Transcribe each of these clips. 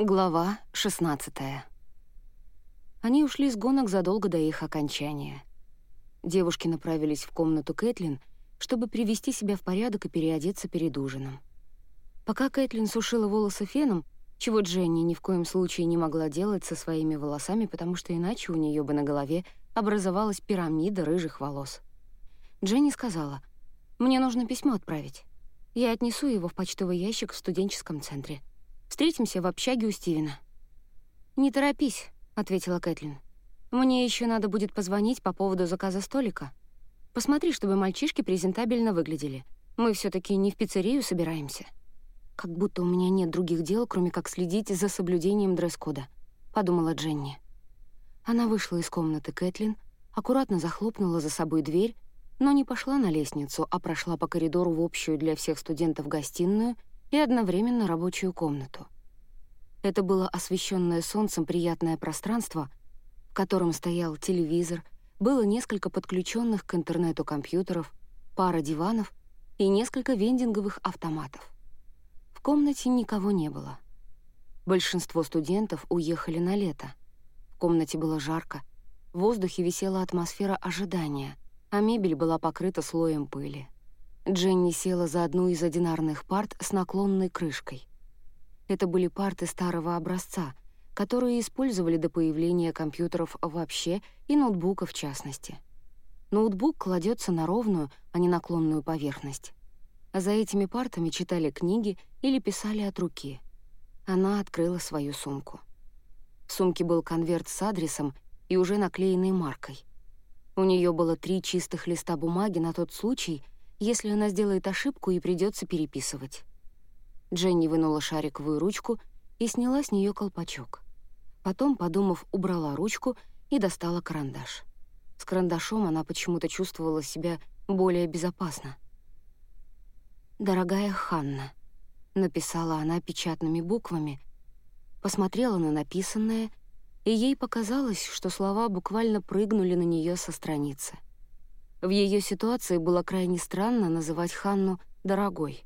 Глава 16 Они ушли с гонок задолго до их окончания. Девушки направились в комнату Кэтлин, чтобы привести себя в порядок и переодеться перед ужином. Пока Кэтлин сушила волосы феном, чего Дженни ни в коем случае не могла делать со своими волосами, потому что иначе у нее бы на голове образовалась пирамида рыжих волос. Дженни сказала, «Мне нужно письмо отправить. Я отнесу его в почтовый ящик в студенческом центре. Встретимся в общаге у Стивена». «Не торопись», — ответила Кэтлин. «Мне еще надо будет позвонить по поводу заказа столика. Посмотри, чтобы мальчишки презентабельно выглядели. Мы все таки не в пиццерию собираемся». «Как будто у меня нет других дел, кроме как следить за соблюдением дресс-кода», — подумала Дженни. Она вышла из комнаты Кэтлин, аккуратно захлопнула за собой дверь, но не пошла на лестницу, а прошла по коридору в общую для всех студентов гостиную и одновременно рабочую комнату. Это было освещенное солнцем приятное пространство, в котором стоял телевизор, было несколько подключенных к интернету компьютеров, пара диванов и несколько вендинговых автоматов. В комнате никого не было. Большинство студентов уехали на лето. В комнате было жарко, в воздухе висела атмосфера ожидания, а мебель была покрыта слоем пыли. Дженни села за одну из одинарных парт с наклонной крышкой. Это были парты старого образца, которые использовали до появления компьютеров вообще и ноутбука в частности. Ноутбук кладется на ровную, а не наклонную поверхность. А за этими партами читали книги или писали от руки. Она открыла свою сумку. В сумке был конверт с адресом и уже наклеенной маркой. У нее было три чистых листа бумаги на тот случай, если она сделает ошибку и придется переписывать. Дженни вынула шариковую ручку и сняла с нее колпачок. Потом, подумав, убрала ручку и достала карандаш. С карандашом она почему-то чувствовала себя более безопасно. «Дорогая Ханна», — написала она печатными буквами, посмотрела на написанное, и ей показалось, что слова буквально прыгнули на нее со страницы. В ее ситуации было крайне странно называть Ханну «дорогой».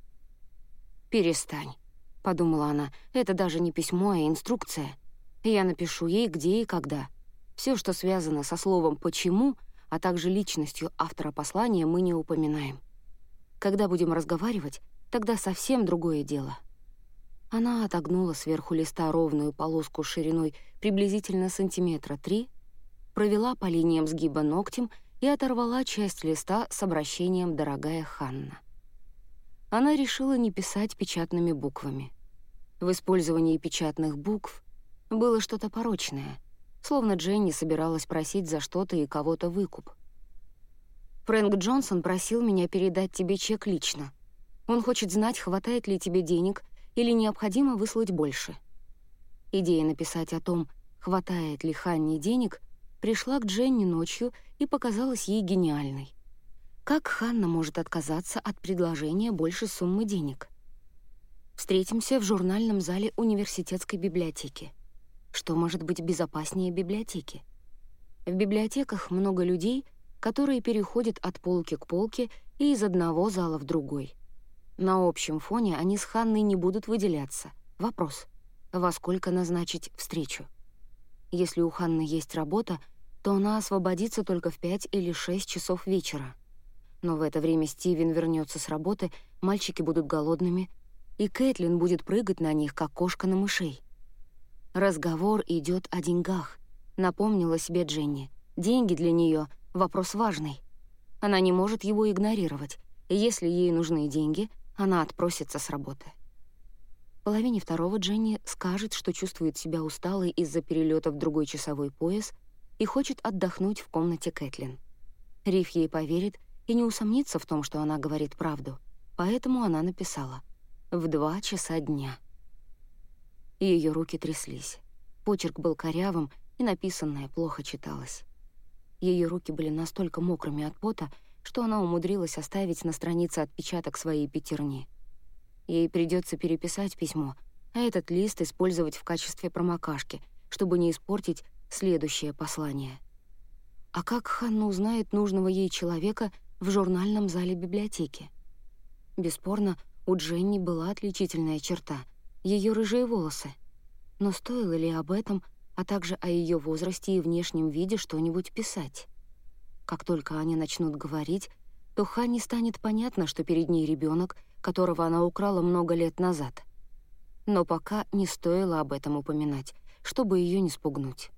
«Перестань», — подумала она, — «это даже не письмо, а инструкция. Я напишу ей, где и когда. Все, что связано со словом «почему», а также личностью автора послания, мы не упоминаем. Когда будем разговаривать, тогда совсем другое дело». Она отогнула сверху листа ровную полоску шириной приблизительно сантиметра три, провела по линиям сгиба ногтем и оторвала часть листа с обращением «Дорогая Ханна». Она решила не писать печатными буквами. В использовании печатных букв было что-то порочное, словно Дженни собиралась просить за что-то и кого-то выкуп. «Фрэнк Джонсон просил меня передать тебе чек лично. Он хочет знать, хватает ли тебе денег или необходимо выслать больше». Идея написать о том, хватает ли Ханне денег — пришла к Дженни ночью и показалась ей гениальной. Как Ханна может отказаться от предложения больше суммы денег? Встретимся в журнальном зале университетской библиотеки. Что может быть безопаснее библиотеки? В библиотеках много людей, которые переходят от полки к полке и из одного зала в другой. На общем фоне они с Ханной не будут выделяться. Вопрос — во сколько назначить встречу? Если у Ханны есть работа, то она освободится только в 5 или 6 часов вечера. Но в это время Стивен вернется с работы, мальчики будут голодными, и Кэтлин будет прыгать на них, как кошка на мышей. «Разговор идет о деньгах», — напомнила себе Дженни. «Деньги для нее — вопрос важный. Она не может его игнорировать, и если ей нужны деньги, она отпросится с работы». В половине второго Дженни скажет, что чувствует себя усталой из-за перелета в другой часовой пояс и хочет отдохнуть в комнате Кэтлин. Риф ей поверит и не усомнится в том, что она говорит правду, поэтому она написала «в два часа дня». Ее руки тряслись. Почерк был корявым, и написанное плохо читалось. Ее руки были настолько мокрыми от пота, что она умудрилась оставить на странице отпечаток своей пятерни. Ей придется переписать письмо, а этот лист использовать в качестве промокашки, чтобы не испортить следующее послание. А как Ханна узнает нужного ей человека в журнальном зале библиотеки? Бесспорно, у Дженни была отличительная черта — ее рыжие волосы. Но стоило ли об этом, а также о ее возрасте и внешнем виде что-нибудь писать? Как только они начнут говорить, то Ханне станет понятно, что перед ней ребенок, которого она украла много лет назад. Но пока не стоило об этом упоминать, чтобы ее не спугнуть.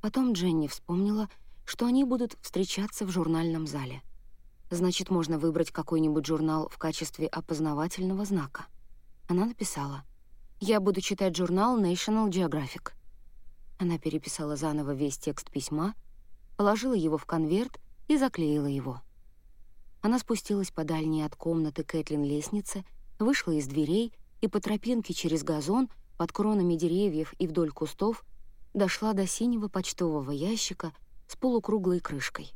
Потом Дженни вспомнила, что они будут встречаться в журнальном зале. Значит, можно выбрать какой-нибудь журнал в качестве опознавательного знака. Она написала «Я буду читать журнал National Geographic». Она переписала заново весь текст письма, положила его в конверт и заклеила его. Она спустилась по дальней от комнаты Кэтлин лестнице, вышла из дверей и по тропинке через газон под кронами деревьев и вдоль кустов дошла до синего почтового ящика с полукруглой крышкой.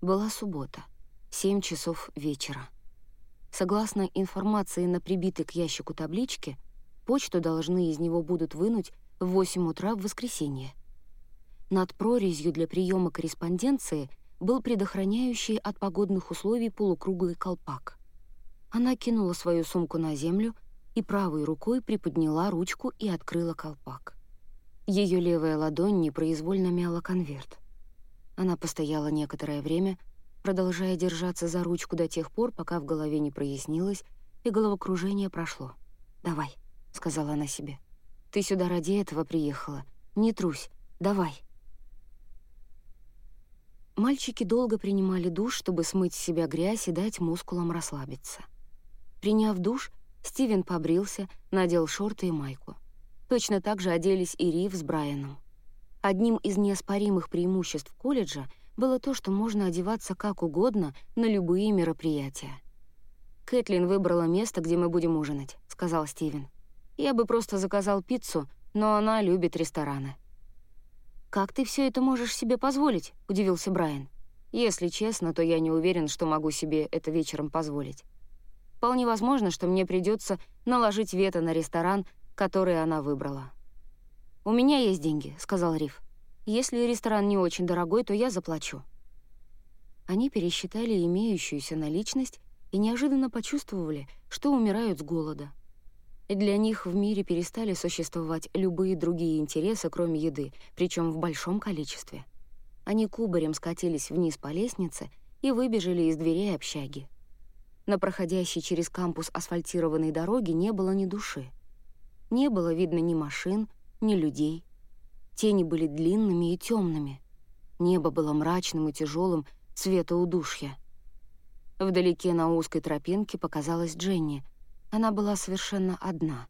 Была суббота, 7 часов вечера. Согласно информации на прибитой к ящику табличке, почту должны из него будут вынуть в 8 утра в воскресенье. Над прорезью для приема корреспонденции — был предохраняющий от погодных условий полукруглый колпак. Она кинула свою сумку на землю и правой рукой приподняла ручку и открыла колпак. Ее левая ладонь непроизвольно мяла конверт. Она постояла некоторое время, продолжая держаться за ручку до тех пор, пока в голове не прояснилось и головокружение прошло. «Давай», — сказала она себе. «Ты сюда ради этого приехала. Не трусь. Давай». Мальчики долго принимали душ, чтобы смыть с себя грязь и дать мускулам расслабиться. Приняв душ, Стивен побрился, надел шорты и майку. Точно так же оделись и Рив с Брайаном. Одним из неоспоримых преимуществ колледжа было то, что можно одеваться как угодно на любые мероприятия. «Кэтлин выбрала место, где мы будем ужинать», — сказал Стивен. «Я бы просто заказал пиццу, но она любит рестораны». «Как ты все это можешь себе позволить?» — удивился Брайан. «Если честно, то я не уверен, что могу себе это вечером позволить. Вполне возможно, что мне придется наложить вето на ресторан, который она выбрала». «У меня есть деньги», — сказал Риф. «Если ресторан не очень дорогой, то я заплачу». Они пересчитали имеющуюся наличность и неожиданно почувствовали, что умирают с голода. Для них в мире перестали существовать любые другие интересы, кроме еды, причем в большом количестве. Они кубарем скатились вниз по лестнице и выбежали из дверей общаги. На проходящей через кампус асфальтированной дороге не было ни души. Не было видно ни машин, ни людей. Тени были длинными и темными. Небо было мрачным и тяжелым, цвета удушья. Вдалеке на узкой тропинке показалась Дженни — она была совершенно одна.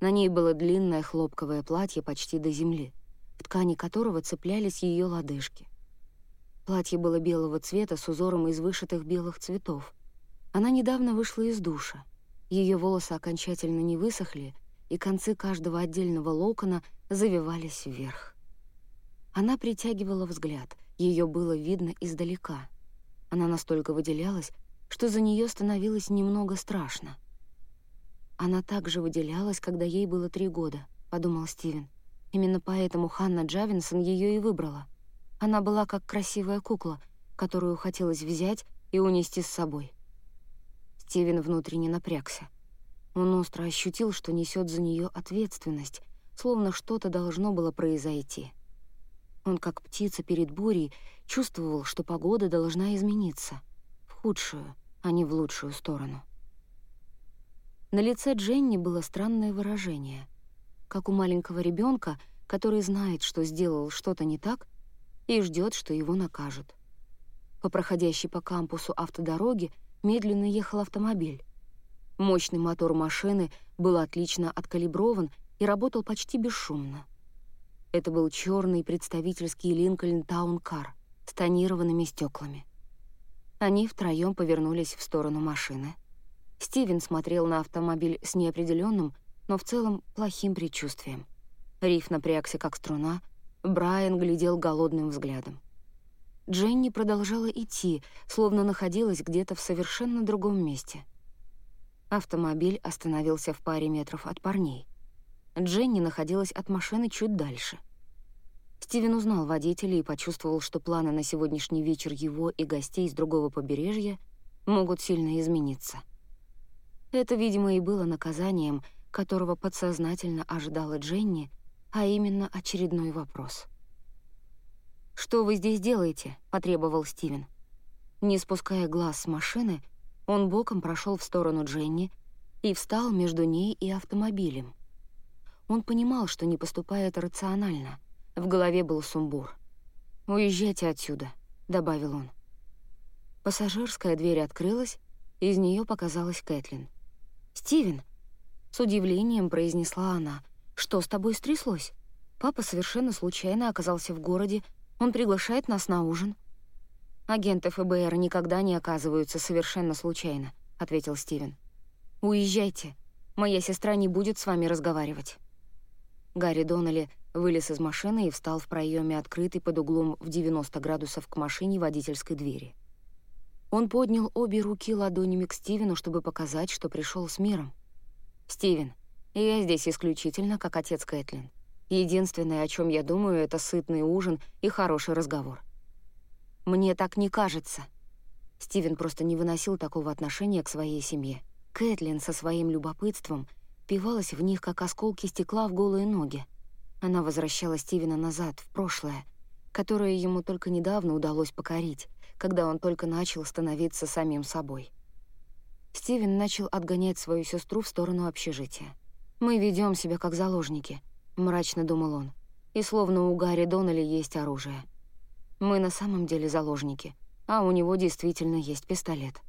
На ней было длинное хлопковое платье почти до земли, в ткани которого цеплялись ее лодыжки. Платье было белого цвета с узором из вышитых белых цветов. Она недавно вышла из душа. Ее волосы окончательно не высохли, и концы каждого отдельного локона завивались вверх. Она притягивала взгляд, ее было видно издалека. Она настолько выделялась, что за нее становилось немного страшно. Она также выделялась, когда ей было три года, подумал Стивен. Именно поэтому Ханна Джавинсон ее и выбрала. Она была как красивая кукла, которую хотелось взять и унести с собой. Стивен внутренне напрягся. Он остро ощутил, что несет за нее ответственность, словно что-то должно было произойти. Он, как птица перед бурей, чувствовал, что погода должна измениться. В худшую, а не в лучшую сторону. На лице Дженни было странное выражение, как у маленького ребенка, который знает, что сделал что-то не так и ждет, что его накажут. По проходящей по кампусу автодороге медленно ехал автомобиль. Мощный мотор машины был отлично откалиброван и работал почти бесшумно. Это был черный представительский Линкольн Таун-кар с тонированными стеклами. Они втроем повернулись в сторону машины — Стивен смотрел на автомобиль с неопределенным, но в целом плохим предчувствием. Риф напрягся, как струна, Брайан глядел голодным взглядом. Дженни продолжала идти, словно находилась где-то в совершенно другом месте. Автомобиль остановился в паре метров от парней. Дженни находилась от машины чуть дальше. Стивен узнал водителя и почувствовал, что планы на сегодняшний вечер его и гостей с другого побережья могут сильно измениться. Это, видимо, и было наказанием, которого подсознательно ожидала Дженни, а именно очередной вопрос. «Что вы здесь делаете?» — потребовал Стивен. Не спуская глаз с машины, он боком прошел в сторону Дженни и встал между ней и автомобилем. Он понимал, что не поступает рационально. В голове был сумбур. «Уезжайте отсюда», — добавил он. Пассажирская дверь открылась, из нее показалась Кэтлин. «Стивен!» — с удивлением произнесла она. «Что с тобой стряслось? Папа совершенно случайно оказался в городе, он приглашает нас на ужин». «Агенты ФБР никогда не оказываются совершенно случайно», — ответил Стивен. «Уезжайте. Моя сестра не будет с вами разговаривать». Гарри Доннелли вылез из машины и встал в проеме открытый под углом в 90 градусов к машине водительской двери. Он поднял обе руки ладонями к Стивену, чтобы показать, что пришел с миром. «Стивен, я здесь исключительно как отец Кэтлин. Единственное, о чем я думаю, это сытный ужин и хороший разговор. Мне так не кажется. Стивен просто не выносил такого отношения к своей семье. Кэтлин со своим любопытством пивалась в них, как осколки стекла в голые ноги. Она возвращала Стивена назад, в прошлое, которое ему только недавно удалось покорить, когда он только начал становиться самим собой. Стивен начал отгонять свою сестру в сторону общежития. «Мы ведем себя как заложники», — мрачно думал он. «И словно у Гарри Доннелли есть оружие». Мы на самом деле заложники, а у него действительно есть пистолет.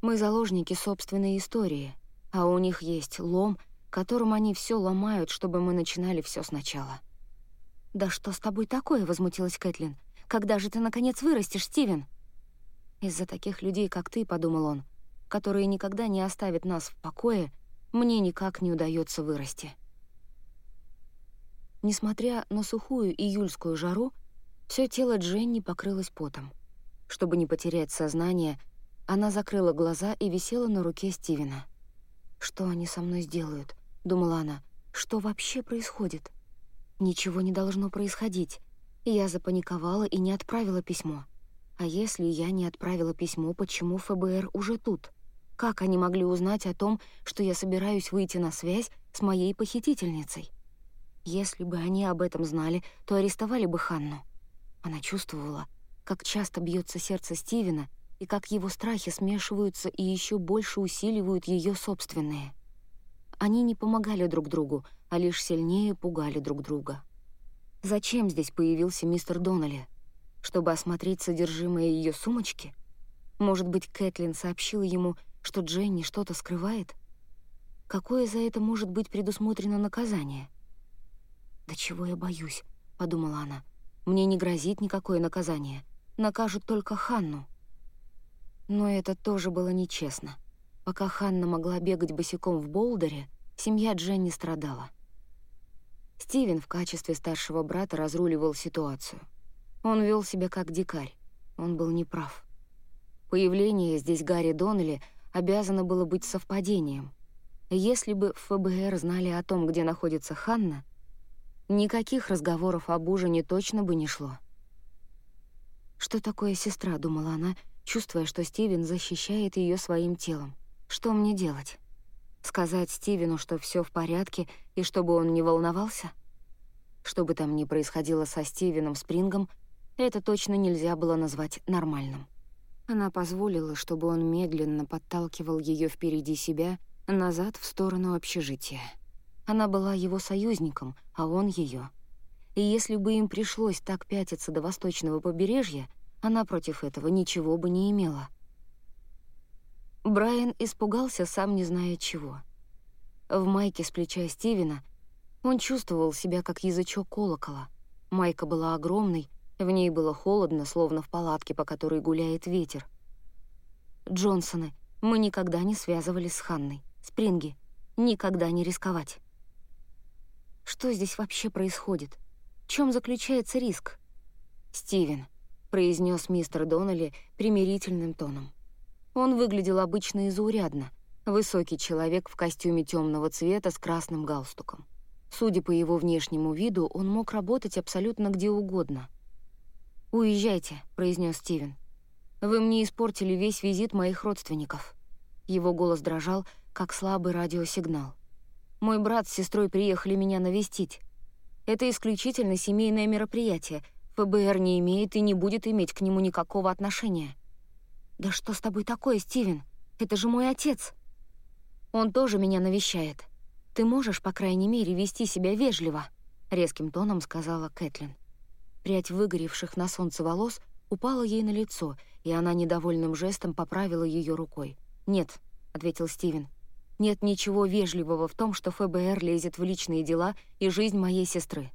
Мы заложники собственной истории, а у них есть лом, которым они все ломают, чтобы мы начинали все сначала. «Да что с тобой такое?» — возмутилась Кэтлин. «Когда же ты, наконец, вырастешь, Стивен?» «Из-за таких людей, как ты», — подумал он, «которые никогда не оставят нас в покое, мне никак не удается вырасти». Несмотря на сухую июльскую жару, все тело Дженни покрылось потом. Чтобы не потерять сознание, она закрыла глаза и висела на руке Стивена. «Что они со мной сделают?» — думала она. «Что вообще происходит?» «Ничего не должно происходить. Я запаниковала и не отправила письмо. А если я не отправила письмо, почему ФБР уже тут? Как они могли узнать о том, что я собираюсь выйти на связь с моей похитительницей? Если бы они об этом знали, то арестовали бы Ханну. Она чувствовала, как часто бьется сердце Стивена и как его страхи смешиваются и еще больше усиливают ее собственные. Они не помогали друг другу, а лишь сильнее пугали друг друга. Зачем здесь появился мистер Доннелли? Чтобы осмотреть содержимое ее сумочки? Может быть, Кэтлин сообщила ему, что Дженни что-то скрывает? Какое за это может быть предусмотрено наказание? «Да чего я боюсь?» — подумала она. Мне не грозит никакое наказание. Накажут только Ханну. Но это тоже было нечестно. Пока Ханна могла бегать босиком в Болдере, семья Дженни страдала. Стивен в качестве старшего брата разруливал ситуацию. Он вел себя как дикарь. Он был неправ. Появление здесь Гарри Доннелли обязано было быть совпадением. Если бы ФБР знали о том, где находится Ханна, Никаких разговоров об ужине точно бы не шло. «Что такое сестра?» — думала она, чувствуя, что Стивен защищает ее своим телом. «Что мне делать? Сказать Стивену, что все в порядке и чтобы он не волновался?» Что бы там ни происходило со Стивеном Спрингом, это точно нельзя было назвать нормальным. Она позволила, чтобы он медленно подталкивал ее впереди себя назад в сторону общежития. Она была его союзником, а он ее. И если бы им пришлось так пятиться до восточного побережья, она против этого ничего бы не имела. Брайан испугался, сам не зная чего. В майке с плеча Стивена он чувствовал себя как язычок колокола. Майка была огромной, в ней было холодно, словно в палатке, по которой гуляет ветер. Джонсоны, мы никогда не связывались с Ханной. Спринги, никогда не рисковать. Что здесь вообще происходит? В чем заключается риск? «Стивен», — произнес мистер Доннелли примирительным тоном. Он выглядел обычно и заурядно. Высокий человек в костюме темного цвета с красным галстуком. Судя по его внешнему виду, он мог работать абсолютно где угодно. «Уезжайте», — произнес Стивен. «Вы мне испортили весь визит моих родственников». Его голос дрожал, как слабый радиосигнал. «Мой брат с сестрой приехали меня навестить. Это исключительно семейное мероприятие. ФБР не имеет и не будет иметь к нему никакого отношения». «Да что с тобой такое, Стивен? Это же мой отец!» «Он тоже меня навещает. Ты можешь, по крайней мере, вести себя вежливо», — резким тоном сказала Кэтлин. Прядь выгоревших на солнце волос упала ей на лицо, и она недовольным жестом поправила ее рукой. «Нет», — ответил Стивен, — «нет ничего вежливого в том, что ФБР лезет в личные дела и жизнь моей сестры».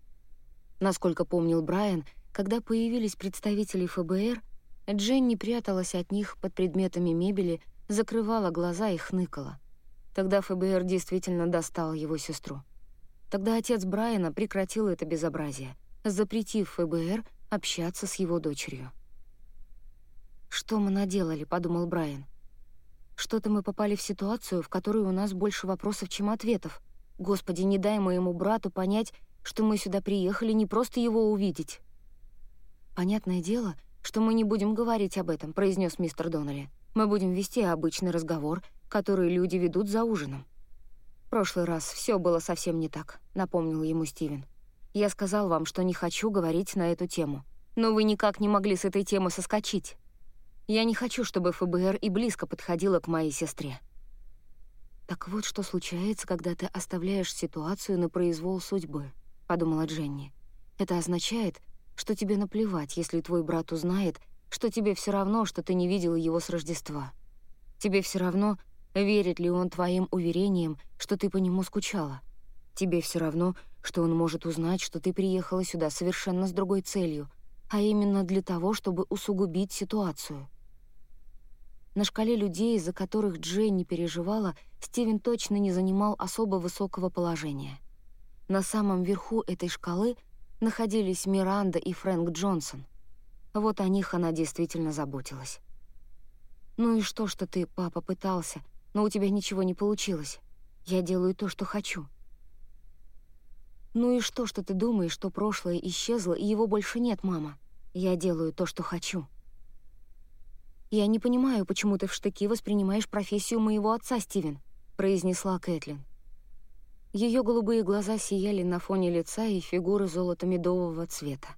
Насколько помнил Брайан, когда появились представители ФБР, Дженни пряталась от них под предметами мебели, закрывала глаза и хныкала. Тогда ФБР действительно достал его сестру. Тогда отец Брайана прекратил это безобразие, запретив ФБР общаться с его дочерью. «Что мы наделали?» — подумал Брайан. «Что-то мы попали в ситуацию, в которой у нас больше вопросов, чем ответов. Господи, не дай моему брату понять, что мы сюда приехали не просто его увидеть». «Понятное дело, что мы не будем говорить об этом», — произнес мистер Доннелли. «Мы будем вести обычный разговор, который люди ведут за ужином». «В прошлый раз все было совсем не так», — напомнил ему Стивен. «Я сказал вам, что не хочу говорить на эту тему. Но вы никак не могли с этой темы соскочить. Я не хочу, чтобы ФБР и близко подходило к моей сестре. «Так вот, что случается, когда ты оставляешь ситуацию на произвол судьбы», — подумала Дженни. «Это означает, что тебе наплевать, если твой брат узнает, что тебе все равно, что ты не видела его с Рождества. Тебе все равно, верит ли он твоим уверениям, что ты по нему скучала. Тебе все равно, что он может узнать, что ты приехала сюда совершенно с другой целью, а именно для того, чтобы усугубить ситуацию. На шкале людей, из-за которых Джейн не переживала, Стивен точно не занимал особо высокого положения. На самом верху этой шкалы находились Миранда и Фрэнк Джонсон. Вот о них она действительно заботилась. «Ну и что, что ты, папа, пытался, но у тебя ничего не получилось? Я делаю то, что хочу». «Ну и что, что ты думаешь, что прошлое исчезло, и его больше нет, мама? Я делаю то, что хочу». «Я не понимаю, почему ты в штыки воспринимаешь профессию моего отца, Стивен», — произнесла Кэтлин. Ее голубые глаза сияли на фоне лица и фигуры золото-медового цвета.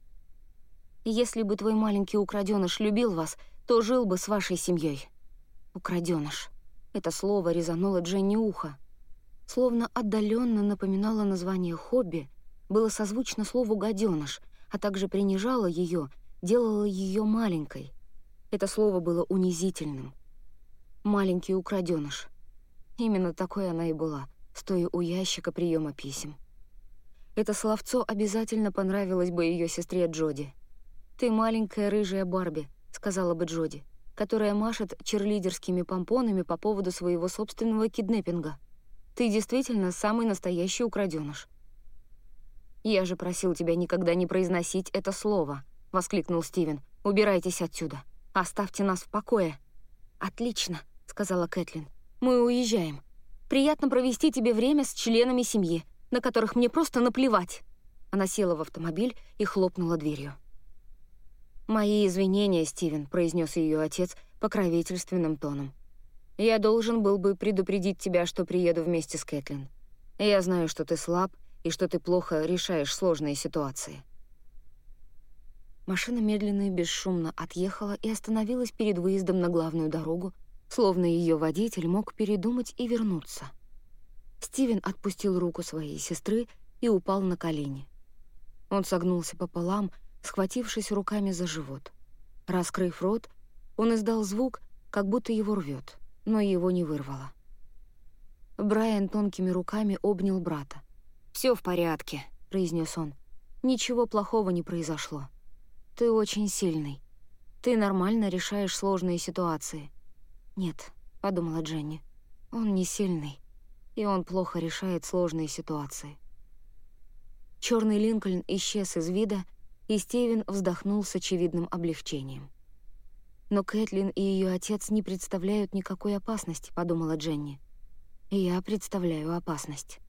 «Если бы твой маленький украденыш любил вас, то жил бы с вашей семьей. Украденыш. Это слово резануло Дженни ухо. Словно отдаленно напоминало название хобби, было созвучно слову «гаденыш», а также принижало ее, делало ее маленькой — это слово было унизительным. «Маленький украденыш». Именно такой она и была, стоя у ящика приема писем. Это словцо обязательно понравилось бы ее сестре Джоди. «Ты маленькая рыжая Барби», — сказала бы Джоди, которая машет черлидерскими помпонами по поводу своего собственного киднеппинга. «Ты действительно самый настоящий украденыш». «Я же просил тебя никогда не произносить это слово», — воскликнул Стивен. «Убирайтесь отсюда». Оставьте нас в покое». «Отлично», — сказала Кэтлин. «Мы уезжаем. Приятно провести тебе время с членами семьи, на которых мне просто наплевать». Она села в автомобиль и хлопнула дверью. «Мои извинения, Стивен», — произнес ее отец покровительственным тоном. «Я должен был бы предупредить тебя, что приеду вместе с Кэтлин. Я знаю, что ты слаб и что ты плохо решаешь сложные ситуации. Машина медленно и бесшумно отъехала и остановилась перед выездом на главную дорогу, словно ее водитель мог передумать и вернуться. Стивен отпустил руку своей сестры и упал на колени. Он согнулся пополам, схватившись руками за живот. Раскрыв рот, он издал звук, как будто его рвет, но его не вырвало. Брайан тонкими руками обнял брата. «Все в порядке», — произнес он. «Ничего плохого не произошло». Ты очень сильный. Ты нормально решаешь сложные ситуации. Нет, подумала Дженни. Он не сильный, и он плохо решает сложные ситуации. Черный Линкольн исчез из вида, и Стивен вздохнул с очевидным облегчением. «Но Кэтлин и ее отец не представляют никакой опасности», — подумала Дженни. «Я представляю опасность».